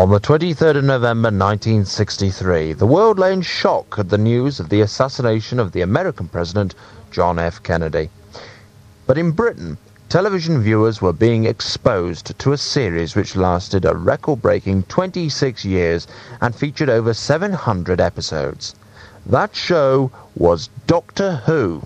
On the 23rd of November 1963, the world lay in shock at the news of the assassination of the American President John F. Kennedy. But in Britain, television viewers were being exposed to a series which lasted a record-breaking 26 years and featured over 700 episodes. That show was Doctor Who.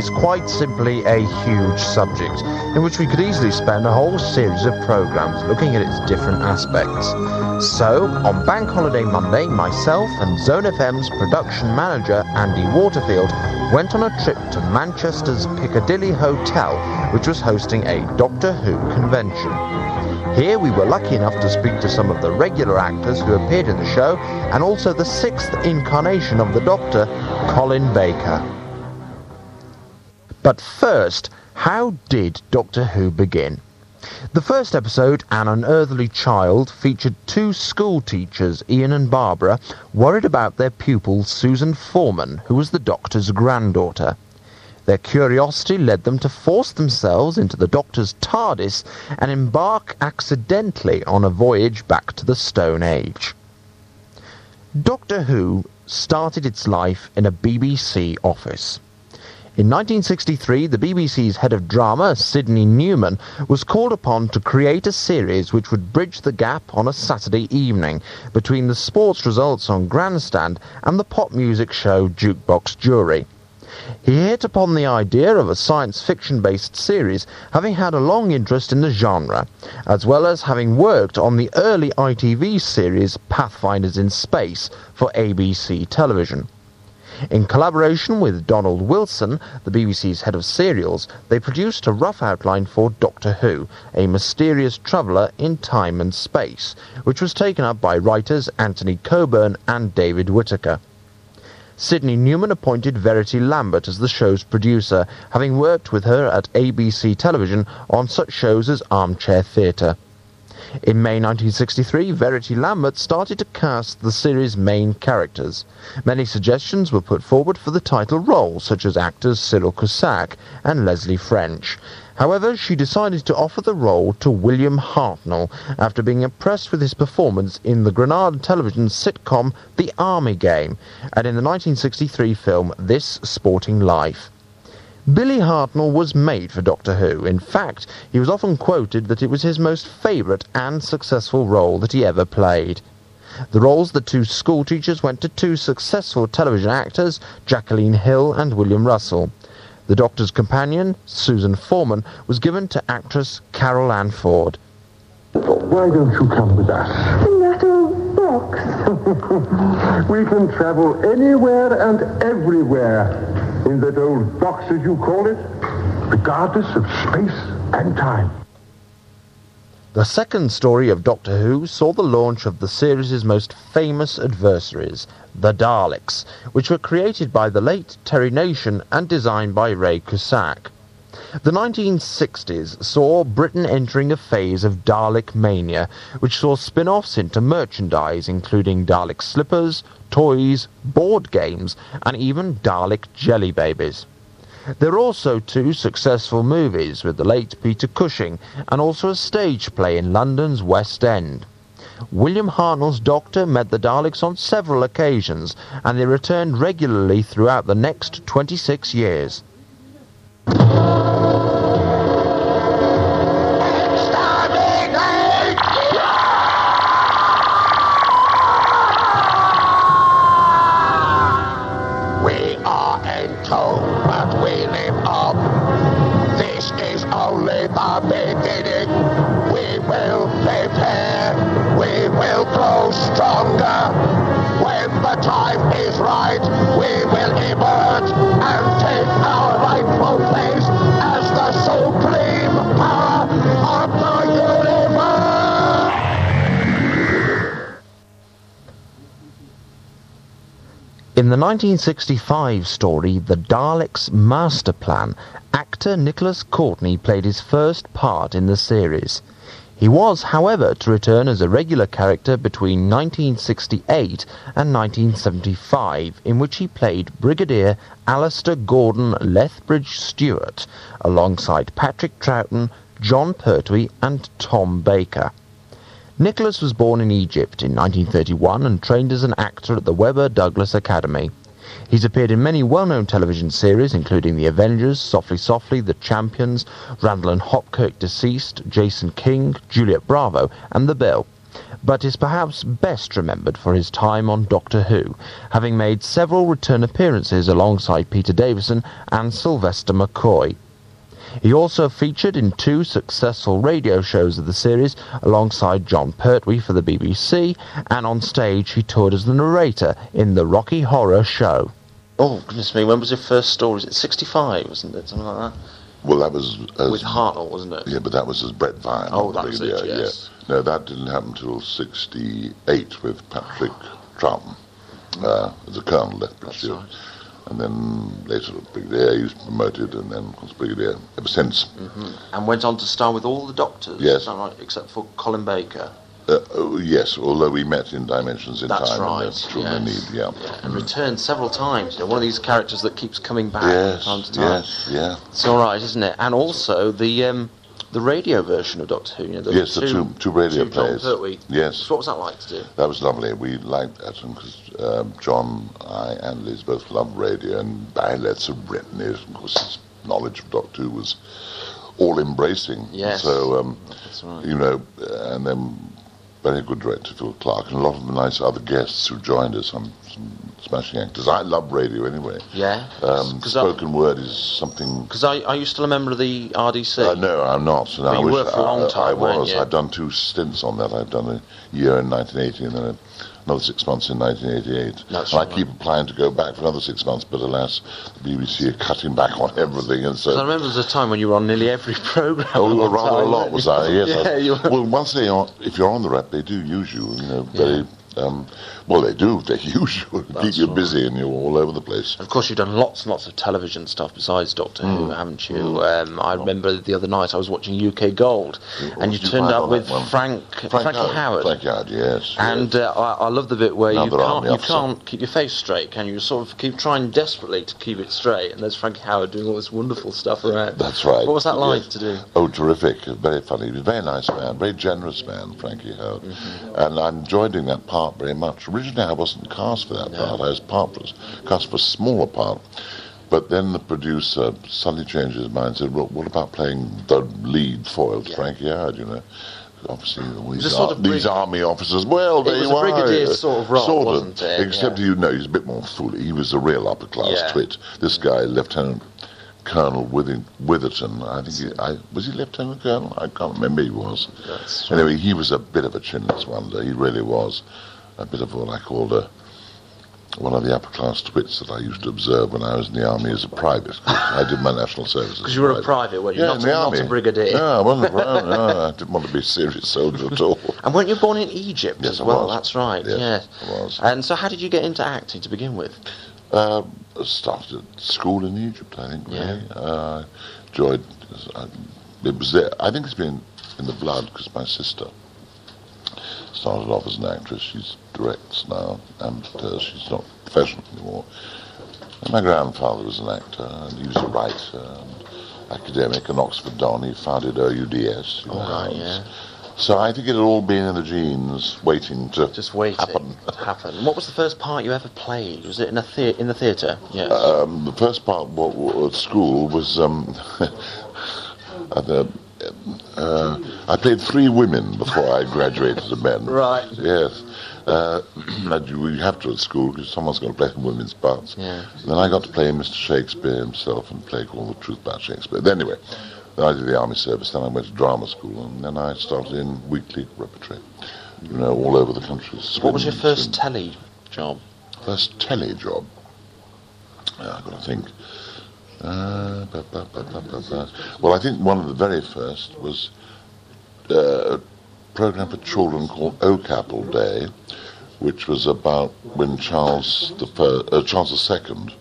Is quite simply a huge subject, in which we could easily spend a whole series of programs looking at its different aspects. So, on Bank Holiday Monday, myself and Zone FM's production manager, Andy Waterfield, went on a trip to Manchester's Piccadilly Hotel, which was hosting a Doctor Who convention. Here we were lucky enough to speak to some of the regular actors who appeared in the show, and also the sixth incarnation of the Doctor, Colin Baker. But first, how did Doctor Who begin? The first episode, An Unearthly Child, featured two school teachers, Ian and Barbara, worried about their pupil Susan Foreman, who was the Doctor's granddaughter. Their curiosity led them to force themselves into the Doctor's TARDIS and embark accidentally on a voyage back to the Stone Age. Doctor Who started its life in a BBC office. In 1963, the BBC's head of drama, Sidney Newman, was called upon to create a series which would bridge the gap on a Saturday evening between the sports results on Grandstand and the pop music show Jukebox Jury. He hit upon the idea of a science fiction-based series, having had a long interest in the genre, as well as having worked on the early ITV series Pathfinders in Space for ABC television. In collaboration with Donald Wilson, the BBC's head of serials, they produced a rough outline for Doctor Who, a mysterious traveller in time and space, which was taken up by writers Anthony Coburn and David Whitaker. Sidney Newman appointed Verity Lambert as the show's producer, having worked with her at ABC Television on such shows as Armchair Theatre. In May 1963, Verity Lambert started to cast the series' main characters. Many suggestions were put forward for the title role, such as actors Cyril Cusack and Leslie French. However, she decided to offer the role to William Hartnell after being impressed with his performance in the Granada television sitcom The Army Game and in the 1963 film This Sporting Life. Billy Hartnell was made for Doctor Who. In fact, he was often quoted that it was his most favourite and successful role that he ever played. The roles of the two schoolteachers went to two successful television actors, Jacqueline Hill and William Russell. The Doctor's companion, Susan Foreman, was given to actress Carole Ann Ford. Why don't you come with us? In that old box. we can travel anywhere and everywhere in that old box, as you call it, regardless of space and time. The second story of Doctor Who saw the launch of the series' most famous adversaries, the Daleks, which were created by the late Terry Nation and designed by Ray Cusick. The 1960s saw Britain entering a phase of Dalek mania, which saw spin-offs into merchandise, including Dalek slippers, toys, board games, and even Dalek jelly babies. There are also two successful movies with the late Peter Cushing, and also a stage play in London's West End. William Hartnell's Doctor met the Daleks on several occasions, and they returned regularly throughout the next 26 years. In the 1965 story The Daleks' Master Plan, actor Nicholas Courtney played his first part in the series. He was, however, to return as a regular character between 1968 and 1975, in which he played Brigadier Alistair Gordon Lethbridge Stewart, alongside Patrick Troughton, Jon Pertwee, and Tom Baker. Nicholas was born in Egypt in 1931 and trained as an actor at the Webber Douglas Academy. He's appeared in many well-known television series, including The Avengers, Softly Softly, The Champions, Randall and Hopkirk Deceased, Jason King, Juliet Bravo, and The Bill, but is perhaps best remembered for his time on Doctor Who, having made several return appearances alongside Peter Davison and Sylvester McCoy. He also featured in two successful radio shows of the series alongside Jon Pertwee for the BBC, and on stage he toured as the narrator in the Rocky Horror Show. Oh, goodness me, when was your first story? Was it 65, wasn't it? Something like that? Well, that was as, With Hartnell, wasn't it? yeah, but that was as Bret Vyon. Oh, on that it, Brigadier, yes. Yeah. No, that didn't happen until '68 with Patrick Troughton uh, as a colonel, left That's Stewart. right. And then later Brigadier, he was promoted, and then course Brigadier ever since. And went on to star with all the Doctors, Yes. right? Except for Colin Baker. Uh, oh, yes, although we met in Dimensions in That's Time right. and the Children yes. Need, yeah. And returned several times. You know, one of these characters that keeps coming back Yes, from time to time. yes, yeah. It's all right, isn't it? And also the um, the radio version of Doctor Who. You know, the Yes, the two- two radio two plays. Pertwee. Yes. So what was that like to do? That was lovely. We liked that because um, John, I, and Liz both loved radio, and Barry Letts have written it. Of course, his knowledge of Doctor Who was all embracing. Yes. So, um, That's right. you know, and then very good director Phil Clark, and a lot of the nice other guests who joined us. Some, some smashing actors. I love radio anyway. Yeah. Um, Because I, spoken word is something. 'cause I, are you still a member of the RDC? Uh, no, I'm not. And But I you wish were for a long I, I time, weren't was. you? I've done two stints on that. I've done a year in 1980 and then a, another six months in 1988. That's and I keep applying to go back for another six months, but alas, the BBC are cutting back on everything, And so. I remember there was a time when you were on nearly every programme. Oh, at you were one rather a lot, was? I? Yes. yeah, I. Well, once they are, if you're on the rep, they do use you. You know, very. Um, well, they do. They use you, keep That's you right. busy, and you're all over the place. Of course, you've done lots and lots of television stuff besides Doctor Mm. Who, haven't you? Um, I remember the other night I was watching UK Gold, and you turned up with one? Frank, Frankie Howerd. Frank Howerd, yes. And yes. uh, I, I love the bit where you can't you officer. can't keep your face straight, can you? You sort of keep trying desperately to keep it straight, and there's Frankie Howerd doing all this wonderful stuff around. That's right. What was that like yes. to do? Oh, terrific. Very funny. He was a very nice man, very generous man, Frankie Howerd. Mm-hmm. And I enjoyed doing that part very much. Originally, I wasn't cast for that No. part. I was part for, cast for a smaller part. But then the producer suddenly changed his mind and said, well, what about playing the lead foil to Yeah. Frankie Howerd, you know? Obviously, these, sort of these army officers, well, was you a brigadier sort of role, sort wasn't it? Except, Yeah. you know, he's a bit more foolish. He was a real upper class Yeah. twit. This guy, Lieutenant Colonel Withing, Witherton, I think he, I, was he Lieutenant Colonel? I can't remember. He was. That's Anyway, he was a bit of a chinless wonder. He really was a bit of what I called a one of the upper class twits that I used to observe when I was in the army as a private. I did my national service. Because you were a private, weren't you? Yeah, not, in the a, not army. a brigadier. No, I wasn't. no, no, I didn't want to be a serious soldier at all. And weren't you born in Egypt Yes, as well? That's right. Yes, yes. I was. And so, how did you get into acting to begin with? Uh, I started at school in Egypt, I think. Yeah. Really. Uh, enjoyed. I, it was there. I think it's been in the blood because my sister started off as an actress. She's directs now, and uh, she's not professional anymore. And my grandfather was an actor, and he was a writer and academic, an Oxford Don. He founded OUDS. you know, right, yeah. So I think it had all been in the genes, waiting to Just waiting happen. to happen. What was the first part you ever played? Was it in a thea- in the theatre? Yes. Um, the first part at school was um, at the, uh, I played three women before I graduated to men. Right. Yes. Uh, and have to at school because someone's got to play the women's parts. Yeah. Then I got to play Mr. Shakespeare himself and play all the truth about Shakespeare. Then anyway, then I did the army service. Then I went to drama school, and then I started in weekly repertory. You know, all over the country. what was your first telly job? First telly job. Yeah, I've got to think. Uh, ba. Well, I think one of the very first was uh, a program for children called Oak Apple Day, which was about when Charles the fir- uh, Charles II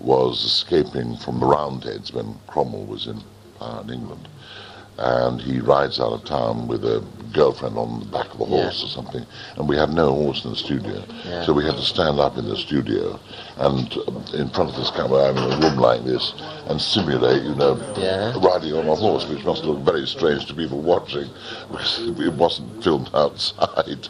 was escaping from the Roundheads when Cromwell was in power in England, and he rides out of town with a girlfriend on the back of a horse Yeah. or something, and we had no horse in the studio, Yeah. so we had to stand up in the studio and uh, in front of this camera, I'm in a room like this, and simulate, you know, Yeah. riding on a horse, which must look very strange to people watching because it wasn't filmed outside.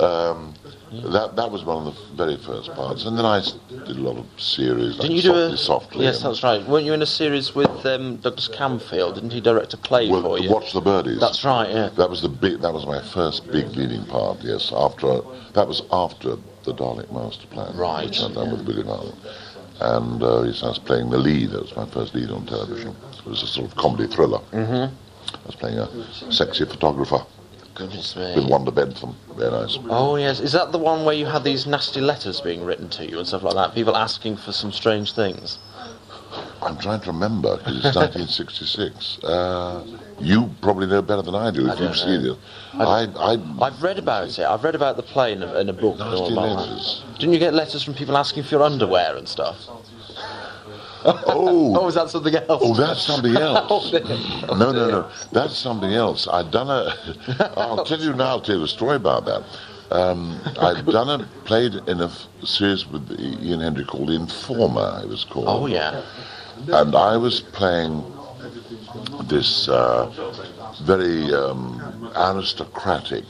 Um, that that was one of the very first parts, and then I did a lot of series. Didn't like you do softly, a? softly? yes, that's right. Weren't you in a series with um, Douglas Camfield? Didn't he direct a play Well, for you? watch the birdies. That's right. Yeah. That was the big. That was my first big leading part. Yes, after that was after the Dalek Master Plan, Right, which I'd done with William Allen, and uh, yes, I was playing the lead. That was my first lead on television. It was a sort of comedy thriller. Mm-hmm. I was playing a sexy photographer Goodness with me. Wanda Ventham. Very nice. Oh yes, is that the one where you had these nasty letters being written to you and stuff like that? People asking for some strange things. I'm trying to remember because it's 1966. Uh, you probably know better than I do if don't you've seen it. I, I, I've read about it. I've read about the play in a, in a book. Nasty letters. that. Didn't you get letters from people asking for your underwear and stuff? oh, Oh, is that something else? Oh, that's something else. Oh, no, no, no. That's something else. I'd done a. I'll tell you now. I'll tell you a story about that. Um, I'd done a played in a series with Ian Hendry called Informer. It was called. Oh yeah. And I was playing this uh, very um, aristocratic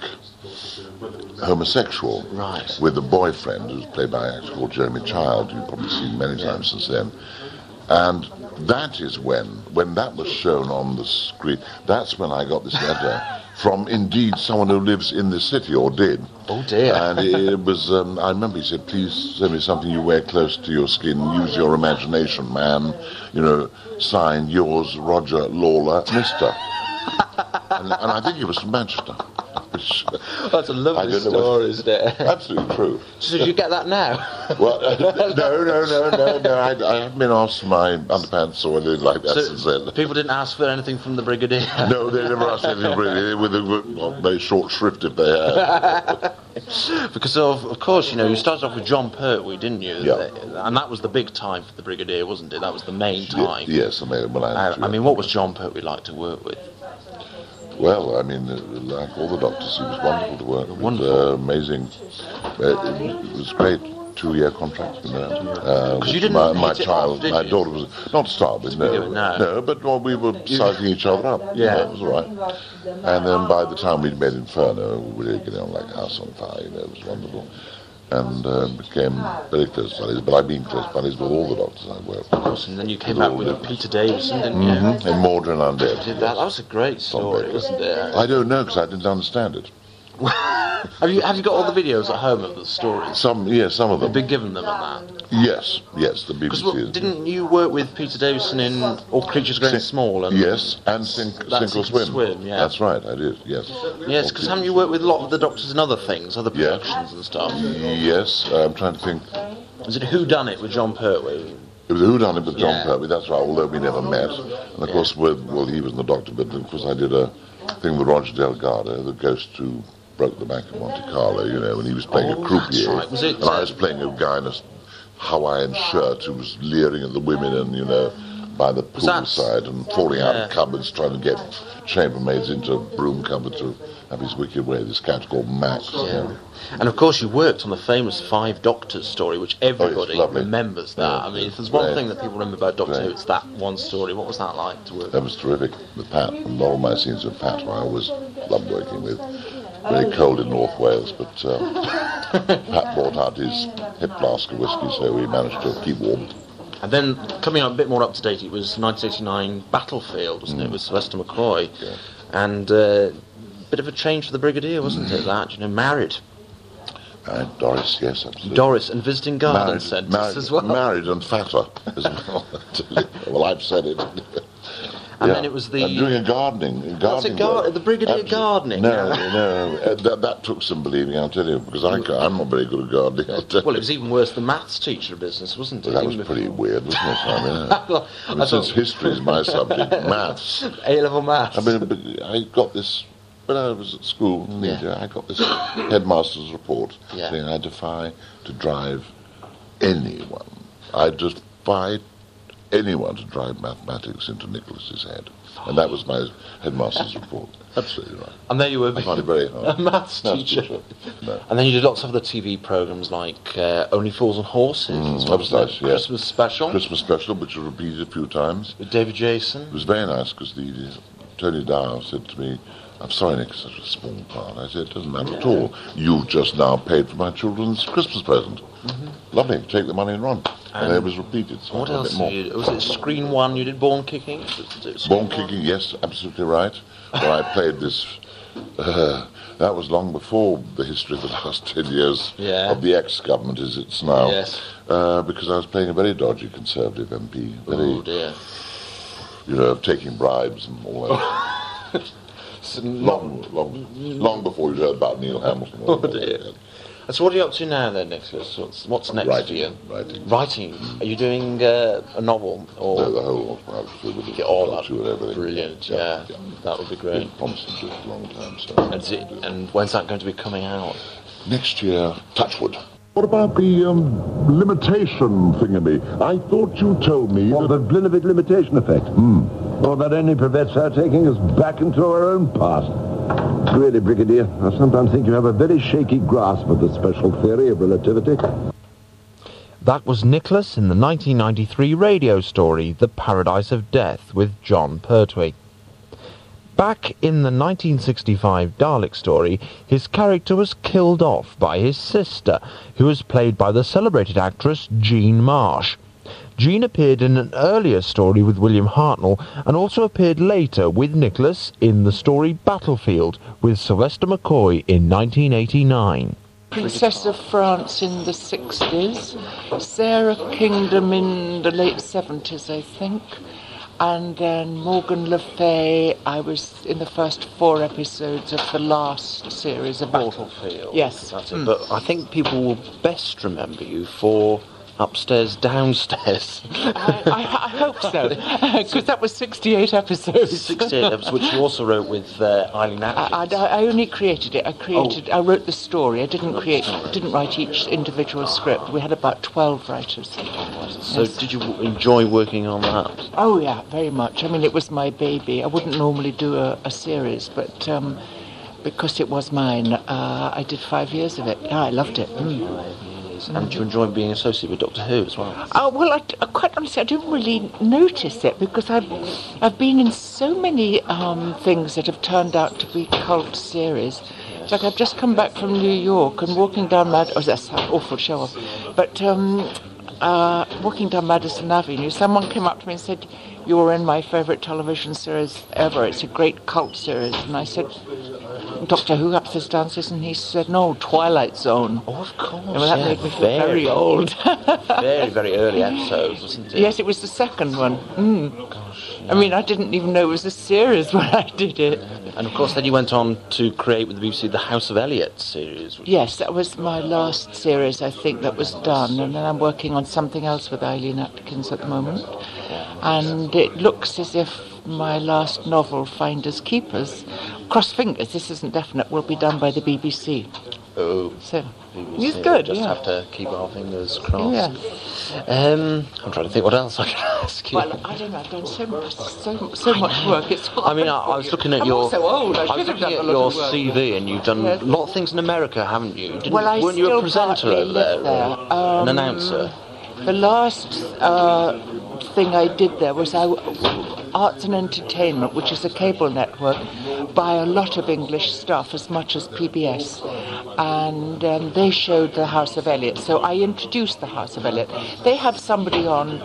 homosexual Right. with a boyfriend who's played by an actor called Jeremy Child, who you've probably seen many times since then. And that is when, when that was shown on the screen, that's when I got this letter from indeed someone who lives in the city or did. Oh dear. And it was, um, I remember he said, please send me something you wear close to your skin. Use your imagination, man. You know, sign yours, Roger Lawler, Mister. And, and I think he was from Manchester. That's a lovely don't know what- story, isn't it? absolutely true. So did you get that now? Well, no, no, no, no, no. I, I haven't been asked for my underpants or anything like that since then. people didn't ask for anything from the brigadier. No, they never asked anything really, with a well, very short shrift if they had. Because of, of course, you know, you started off with Jon Pertwee, didn't you? Yeah. And that was the big time for the Brigadier, wasn't it? That was the main time. Yes, I mean, when I, Uh, I mean, what was Jon Pertwee like to work with? Well, I mean, uh, like all the doctors, he was wonderful to work with. Wonderful. Uh, amazing. Uh, it was great. Two-year contract, you know. Uh, 'Cause you didn't my, my it child, off, my you? daughter was not to start with, no, begin with, no. but well, we were sizing each other up. you Yeah. know, it was all right. And then by the time we'd made Inferno, we were getting on like a house on fire. You know, it was wonderful, and uh, became very close buddies. But I've been close buddies with all the doctors I worked Of with. course, and then you came all with Peter Davison, didn't you? Mhm. And Mawdryn Undead. Did that? That was a great story, wasn't it? I don't know because I didn't understand it. Have you have you got all the videos at home of the stories? Some, yeah, some of Have been given them and that? Yes, yes, the BBC. didn't you work with Peter Davison in All Creatures Great and Small? And Yes, and sink, sink or swim. Swim, yeah. That's right, I did. Yes. Yes, because haven't you worked with a lot of the Doctors and other things, other Yeah. productions and stuff? Yes, uh, I'm trying to think. Was it Who Done It with Jon Pertwee? It was a whodunit with John Yeah. Pertwee. That's right. Although we never met, and of course, with, well, he was the doctor, but of course, I did a thing with Roger Delgado, the ghost who broke the bank of Monte Carlo. You know, when he was playing Oh, a croupier, right. Was it, and I was playing a guy in a Hawaiian shirt who was leering at the women and you know. By the poolside and falling out of cupboards, trying to get chambermaids into a broom cupboards to have his wicked way. This cat called Max. Yeah. And of course, you worked on the famous Five Doctors story, which oh, everybody Oh, remembers that. Yeah. I mean, if there's one Great. thing that people remember about Doctor Who, it's that one story. What was that like to work That was terrific. With Pat, and all my scenes with Pat, I always loved working with. Very cold in North Wales, but uh, Pat brought out his hip flask of whiskey, so we managed to keep warm. And then coming up a bit more up to date, it was 1989 Battlefield, wasn't it, with Sylvester McCoy, Mm. Yeah. and uh, bit of a change for the Brigadier, wasn't Mm. it? That you know, married Uh, Doris, yes, absolutely. Doris and visiting garden married, centres married, as well. married and fatter as well. well, I've said it. And Yeah. then it was the- I'm doing a gardening. A gardening it, gar- the Brigadier Absolutely. gardening? No, no, uh, that, that took some believing, I'll tell you, because I I'm not very good at gardening. I'll tell Well, it was even worse The maths teacher business, wasn't it? That was pretty weird, wasn't it? I mean, Well, I mean, I since thought- history is my subject, maths. A level maths. I mean, I got this when I was at school Yeah. I got this headmaster's report Yeah. saying I defy to drive anyone. I defy anyone to drive mathematics into Nicholas's head. And that was my headmaster's report. Absolutely right. And there you were. I find it very hard. A maths teacher. No. And then you did lots of other TV programs like uh, Only Fools and Horses. Mm, that was nice, yeah. Christmas special Christmas special, which was repeated a few times. with David Jason. It was very nice because the, the Tony Dow said to me, "I'm sorry, Nick, it's such a small part." I said, "It doesn't matter at all. You've just now paid for my children's Christmas present. Lovely. Take the money and run." And, And it was repeated. So What else did you Was it Screen One? You did Born Kicking? Was it- was it Screen Born One? kicking, yes, absolutely right. Where I played this. Uh, that was long before the history of the last ten years Yeah. of the ex-government as it's now. Yes. Uh, because I was playing a very dodgy Conservative MP, very, Oh dear. you know, taking bribes and all that. So long, long, long before you heard about Neil Hamilton. Oh, dear. And so what are you up to now then, Nicholas? What's, what's next Writing, for you? writing. Writing. Are you doing uh, a novel or No, the whole I was through get all that? to it, everything. Brilliant. Yeah, that would be great. Been promising to it a long time. So And, it, and when's that going to be coming out? next year, Touchwood. What about the um, limitation thingamy? I thought you told me What, that... the Blinovitch limitation effect? Hmm. Or that only prevents our taking us back into our own past. Really, Brigadier, I sometimes think you have a very shaky grasp of the special theory of relativity. That was Nicholas in the 1993 radio story The Paradise of Death with Jon Pertwee. Back in the 1965 Dalek story, his character was killed off by his sister, who was played by the celebrated actress Jean Marsh. Jean appeared in an earlier story with William Hartnell and also appeared later with Nicholas in the story Battlefield with Sylvester McCoy in 1989. Princess of France in the 60s, Sara Kingdom in the late 70s, I think, and then Morgan Le Fay. I was in the first four episodes of the last series of Battlefield. Yes. That's it. But I think people will best remember you for upstairs, downstairs. I, I, I hope so, because that was 68 episodes. 68 episodes, which you also wrote with uh, Eileen I, I, I only created it. I created. I wrote the story. I didn't create. Didn't write each individual script. We had about twelve writers. so did you enjoy working on that? Oh yeah, very much. I mean, it was my baby. I wouldn't normally do a, a series, but um, because it was mine, uh, I did five years of it. Yeah, I loved it. Mm. And do you enjoy being associated with Doctor Who as well? Oh well, I, I- quite honestly, I didn't really notice it because I've I've been in so many um, things that have turned out to be cult series. It's like I've just come back from New York and walking down Mad. Oh, that's an awful show off. But um, uh, walking down Madison Avenue, someone came up to me and said, "You're in my favourite television series ever. It's a great cult series." And I said, "Doctor Who upstairs downstairs," and he said, "No, Twilight Zone." Oh, of course. Well, that yeah, made me feel very old. very, very early episodes, wasn't it? Yes, it was the second one. Mm. I mean, I didn't even know it was a series when I did it. And of course, then you went on to create with the BBC the House of Eliott series. Yes, that was my last series, I think, that was done. And then I'm working on something else with Eileen Atkins at the moment. And it looks as if my last novel, Finders Keepers, cross fingers, this isn't definite, will be done by the BBC. Oh, So, BBC, it's good, Just yeah. have to keep our fingers crossed. Yeah. Um, I'm trying to think what else I can ask you. Well, I don't know, I've done so much, so, so much work. It's I mean, I, I was looking at I'm your. also old. I, was looking at your work. CV, and you've done Yes. a lot of things in America, haven't you? Didn't, Well, I weren't you a presenter over there, there. or Um, an announcer? The last uh, thing I did there was I, Arts and Entertainment, which is a cable network, buy a lot of English stuff as much as PBS. And um, they showed the House of Eliott. So I introduced the House of Eliott. They have somebody on,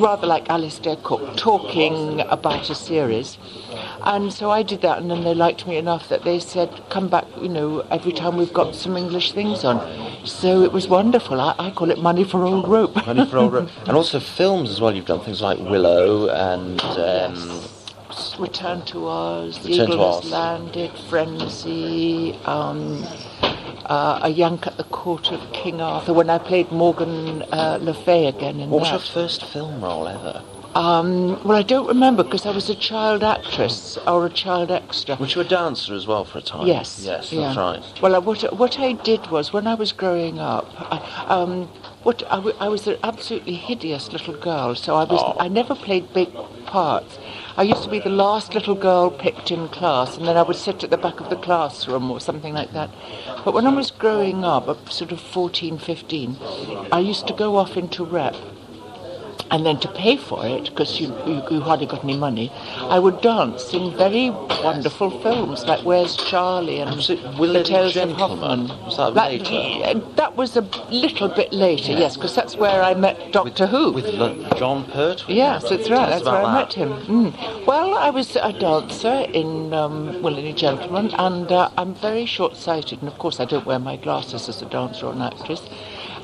rather like Alistair Cooke, talking about a series. And so I did that, and then they liked me enough that they said, come back, you know, every time we've got some English things on. So it was wonderful. I, I call it money for old rope. Money for Old rope. And also films as well. You've done things like Willow and. Um, Return to Oz, The Return to Eagle Oz. Has Landed, Frenzy, um, uh, A Yank at the Court of King Arthur, when I played Morgan uh, Le Fay again in what was your first film role ever? Um, well, I don't remember because I was a child actress or a child extra. Was you were a dancer as well for a time? Yes. Yes, yeah. that's right. Well, uh, what what I did was when I was growing up, I, um, what I, I was an absolutely hideous little girl. So I was Oh. I never played big parts. I used to be the last little girl picked in class, and then I would sit at the back of the classroom or something like that. But when I was growing up, sort of 14, 15, I used to go off into rep. And then to pay for it, because you, you, you hardly got any money, I would dance in very wonderful films like Where's Charlie and Was it The Tales of? Hoffmann. Was that That, later? that was a little bit later, yes, because that's where I met Doctor Who. With John Pert? Yes, that's right. That's where about I met him. Mm. Well, I was a dancer in um, Will Any Gentleman, and uh, I'm very short-sighted, and of course I don't wear my glasses as a dancer or an actress.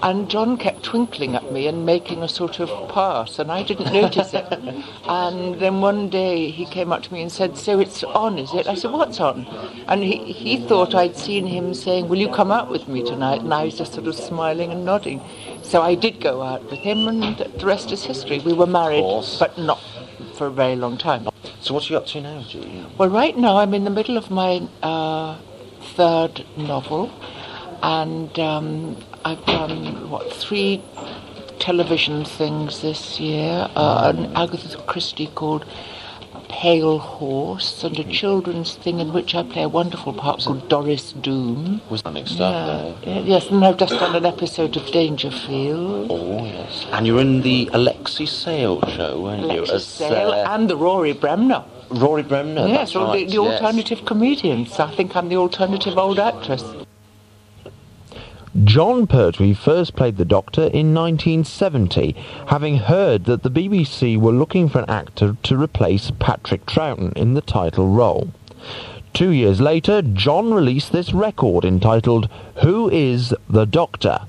And John kept twinkling at me and making a sort of pass, and I didn't notice it. And then one day he came up to me and said, "So it's on, is it?" I said, "What's on?" And he, he thought I'd seen him saying, "Will you come out with me tonight?" And I was just sort of smiling and nodding. So I did go out with him, and the rest is history. We were married, but not for a very long time. So what are you up to now, Julie? Well, right now I'm in the middle of my uh, third novel, and um, I've done what three television things this year. Uh, an Agatha Christie called Pale Horse, and a children's thing in which I play a wonderful part called Doris Doom. Was mixed up Yeah, yes, and I've just done an episode of Dangerfield. Oh, yes. And you're in the Alexei Sayle show, weren't you? Alexei Sayle and the Rory Bremner. Rory Bremner. yes, that's all right, the, the yes. alternative comedians. I think I'm the alternative old actress. Jon Pertwee first played the Doctor in 1970, having heard that the BBC were looking for an actor to replace Patrick Troughton in the title role. Two years later, John released this record entitled Who is the Doctor?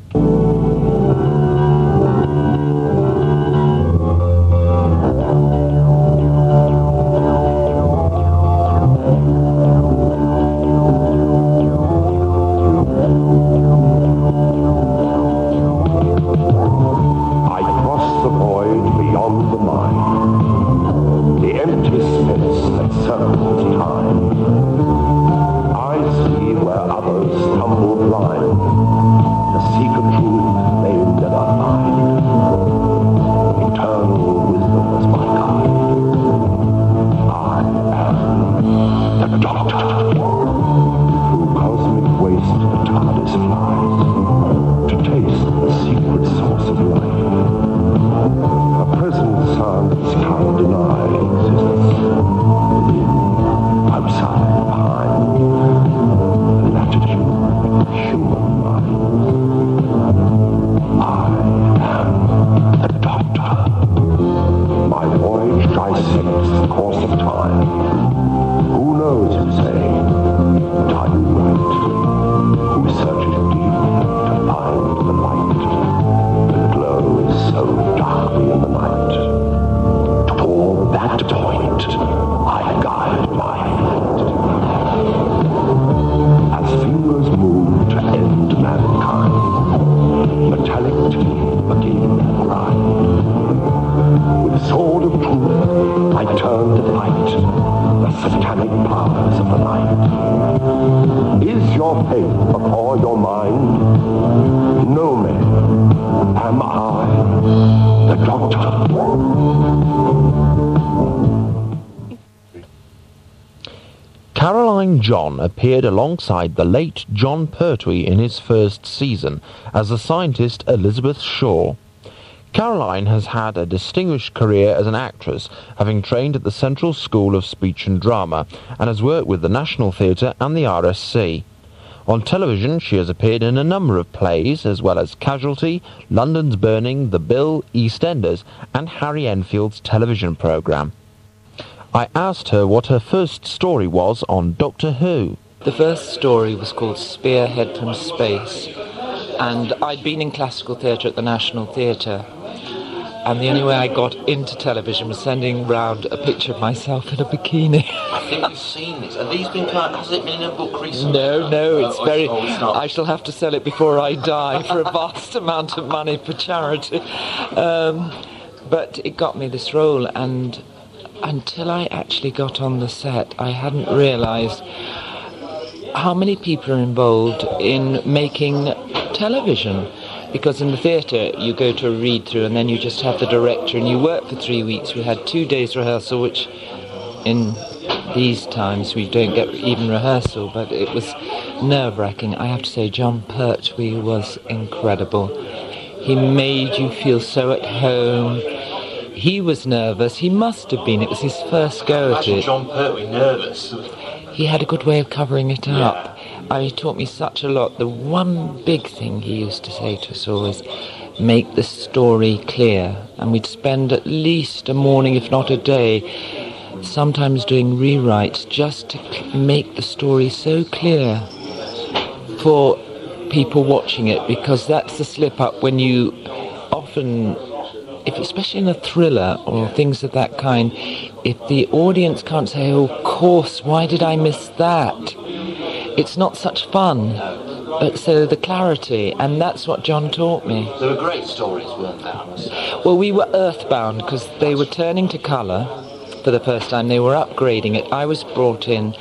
Powers of the. Is your faith before your mind? Know me. Am I the Doctor? Caroline John appeared alongside the late Jon Pertwee in his first season as the scientist Elizabeth Shaw. Caroline has had a distinguished career as an actress, having trained at the Central School of Speech and Drama, and has worked with the National Theatre and the RSC. On television, she has appeared in a number of plays, as well as Casualty, London's Burning, The Bill, EastEnders, and Harry Enfield's television programme. I asked her what her first story was on Doctor Who. The first story was called Spearhead from Space, and I'd been in classical theatre at the National Theatre, and the only way I got into television was sending round a picture of myself in a bikini. I think you've seen this. These been has it been in a book recently? no, no, it's Oh, very. oh, it's not. I shall have to sell it before I die for a vast amount of money for charity. Um, But it got me this role, and until I actually got on the set, I hadn't realised how many people are involved in making television. Because in the theatre, you go to a read through and then you just have the director and you work for three weeks. We had two days rehearsal, which in these times we don't get even rehearsal, but it was nerve wracking. I have to say, Jon Pertwee was incredible. He made you feel so at home. He was nervous. He must have been. It was his first go at it. Jon Pertwee nervous. He had a good way of covering it up. Uh, he taught me such a lot. The one big thing he used to say to us always, make the story clear. And we'd spend at least a morning, if not a day, sometimes doing rewrites just to make the story so clear for people watching it because that's the slip up when you often if especially in a thriller or things of that kind if the audience can't say oh of course why did i miss that it's not such fun but so the clarity and that's what john taught me There were great stories, weren't there? well, we were earthbound because they were turning to colour for the first time. They were upgrading it. I was brought in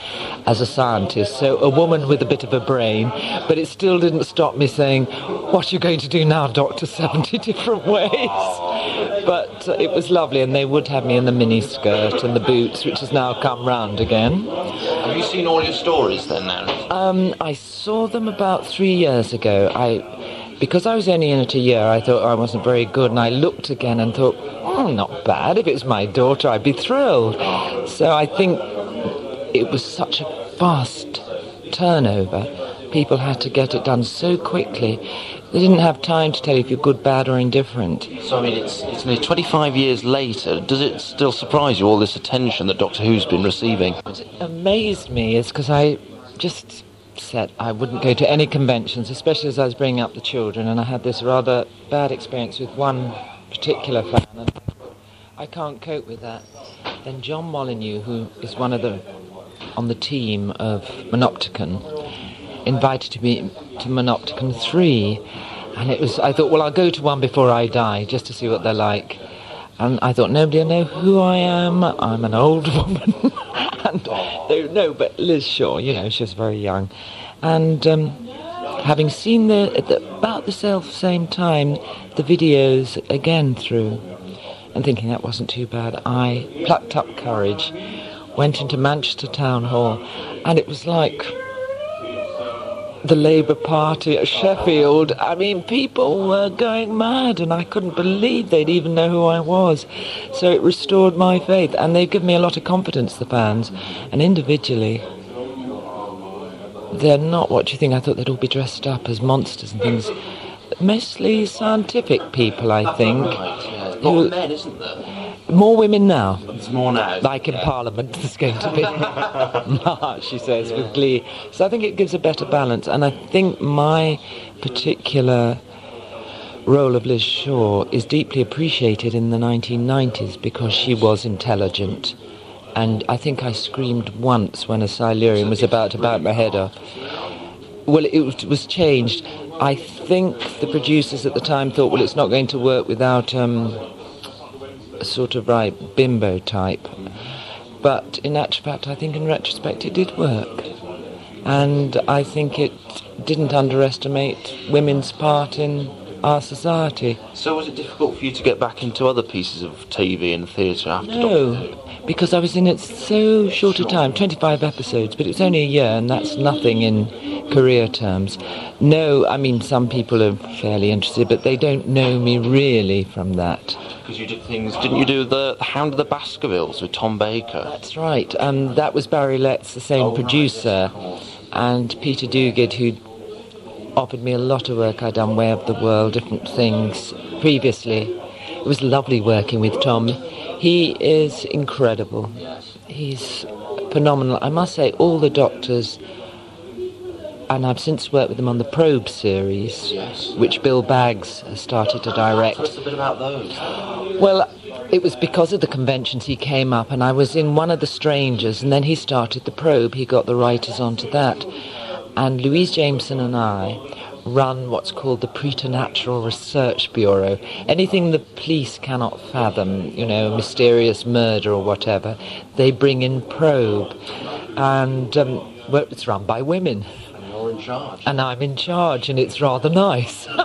as a scientist, so a woman with a bit of a brain, but it still didn't stop me saying, What are you going to do now, Doctor? 70 different ways. But uh, it was lovely, and they would have me in the mini skirt and the boots, which has now come round again. Have you seen all your stories then now? Um, I saw them about three years ago. I, because I was only in it a year, I thought I wasn't very good, and I looked again and thought, oh, not bad. If it was my daughter, I'd be thrilled. So I think it was such a fast turnover. People had to get it done so quickly. They didn't have time to tell you if you're good, bad, or indifferent. So I mean, it's it's nearly 25 years later. Does it still surprise you all this attention that Doctor Who's been receiving? What amazed me is because I just said I wouldn't go to any conventions, especially as I was bringing up the children, and I had this rather bad experience with one particular fan, and I can't cope with that. Then John Molyneux, who is one of the on the team of Manopticon, invited to me to Manopticon 3, and it was I thought, well, I'll go to one before I die just to see what they're like. And I thought nobody will know who I am. I'm an old woman. and no, no, but Liz Shaw, you know, she was very young. And um, having seen the, at the about the self same time the videos again through, and thinking that wasn't too bad, I plucked up courage, went into Manchester Town Hall, and it was like the Labour Party at Sheffield. I mean, people were going mad, and I couldn't believe they'd even know who I was. So it restored my faith, and they've given me a lot of confidence, the fans. And individually, they're not what you think. I thought they'd all be dressed up as monsters and things. Mostly scientific people, I think. Right, yeah. A lot of men, isn't there? More women now. It's more now. Like in Parliament, there's going to be. She says with glee. So I think it gives a better balance, and I think my particular role of Liz Shaw is deeply appreciated in the 1990s because she was intelligent. And I think I screamed once when a Silurian was about to bite my head off. Well, it was- was changed. I think the producers at the time thought, well, it's not going to work without um, sort of right bimbo type. But in actual fact, I think in retrospect it did work. And I think it didn't underestimate women's part in our society. So was it difficult for you to get back into other pieces of TV and theatre after Doctor No, because I was in it so short a time, 25 episodes, but it was only a year, and that's nothing in career terms. No, I mean, some people are fairly interested, but they don't know me really from that. Because you did things, didn't you do the, Hound of the Baskervilles with Tom Baker? That's right. Um, that was Barry Letts, the same producer, and Peter Duguid, who offered me a lot of work. I'd done Way of the World, different things previously. It was lovely working with Tom. He is incredible. He's phenomenal. I must say, all the doctors, and I've since worked with them on the Probe series, Yes. which Bill Baggs has started to direct. Tell us a bit about those. Well, it was because of the conventions he came up, and I was in one of the strangers, and then he started the probe. He got the writers onto that, and Louise Jameson and I run what's called the Preternatural Research Bureau. Anything the police cannot fathom, you know, mysterious murder or whatever, they bring in probe. And um, well, it's run by women. And You're in charge. And I'm in charge, and it's rather nice.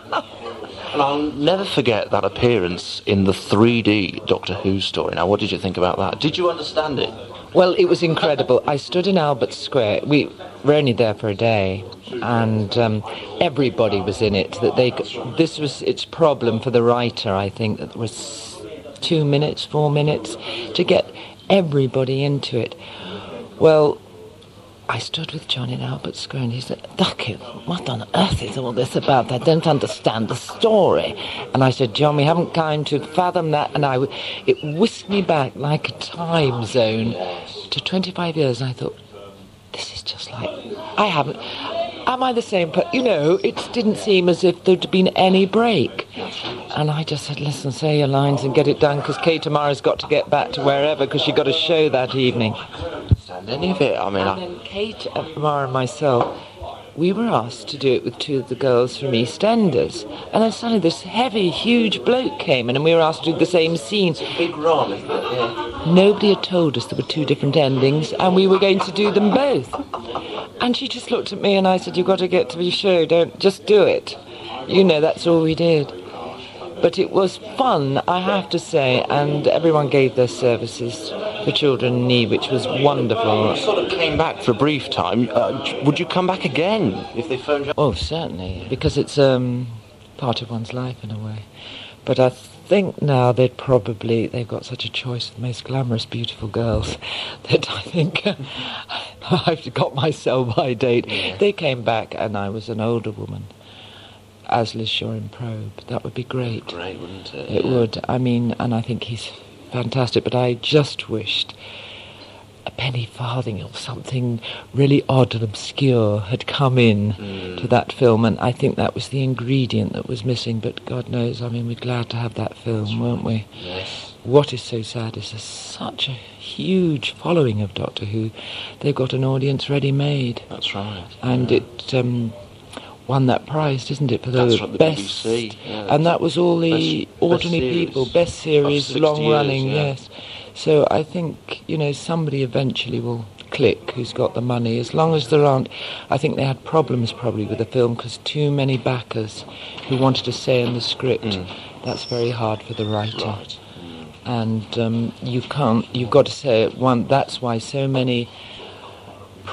And I'll never forget that appearance in the 3D Doctor Who story. Now, what did you think about that? Did you understand it? Well, it was incredible. I stood in Albert Square. We were only there for a day, and um, everybody was in it. That they, this was its problem for the writer. I think that was two minutes, four minutes to get everybody into it. Well, I stood with Jon in Albert Square, and he said, "Ducky, what on earth is all this about? I don't understand the story." And I said, "Jon, we haven't time to fathom that." And I, it whisked me back like a time zone to 25 years, and I thought, "This is just like I haven't." Am I the same? But you know, it didn't seem as if there'd been any break. And I just said, "Listen, say your lines and get it done, because Kate tomorrow's got to get back to wherever, because she got a show that evening." And any of it? I mean, And I, then Kate, Mara, and myself, we were asked to do it with two of the girls from EastEnders. And then suddenly this heavy, huge bloke came in, and we were asked to do the same scene. big Ron, isn't it? Yeah. Nobody had told us there were two different endings, and we were going to do them both. And she just looked at me, and I said, "You've got to get to be sure, Don't just do it." You know, that's all we did. But it was fun, I have to say, and everyone gave their services for children in need, which was wonderful. You sort of came back for a brief time. Uh, would you come back again if they phoned you? Oh, certainly, because it's um, part of one's life in a way. But I think now they'd probably they've got such a choice of the most glamorous, beautiful girls that I think I've got my sell-by date. They came back, and I was an older woman, as Liz Shaw in Probe. That would be great. Great, wouldn't it? It would. I mean, and I think he's fantastic. But I just wished a penny farthing or something really odd and obscure had come in to that film, and I think that was the ingredient that was missing. But God knows, I mean, we're glad to have that film, weren't we? Yes. What is so sad is there's such a huge following of Doctor Who. They've got an audience ready made, That's right. and it. Um, Won that prize, isn't it, for the That's right, the best? BBC, yeah. and that was all the Best- best ordinary series people, best series, long years, running, yeah. yes. So I think you know somebody eventually will click who's got the money. As long as there aren't, I think they had problems probably with the film because too many backers who wanted to say in the script. That's very hard for the writer, and um, you can't. You've got to say it one. That's why so many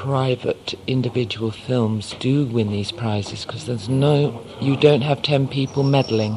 private individual films do win these prizes because there's no you don't have ten people meddling.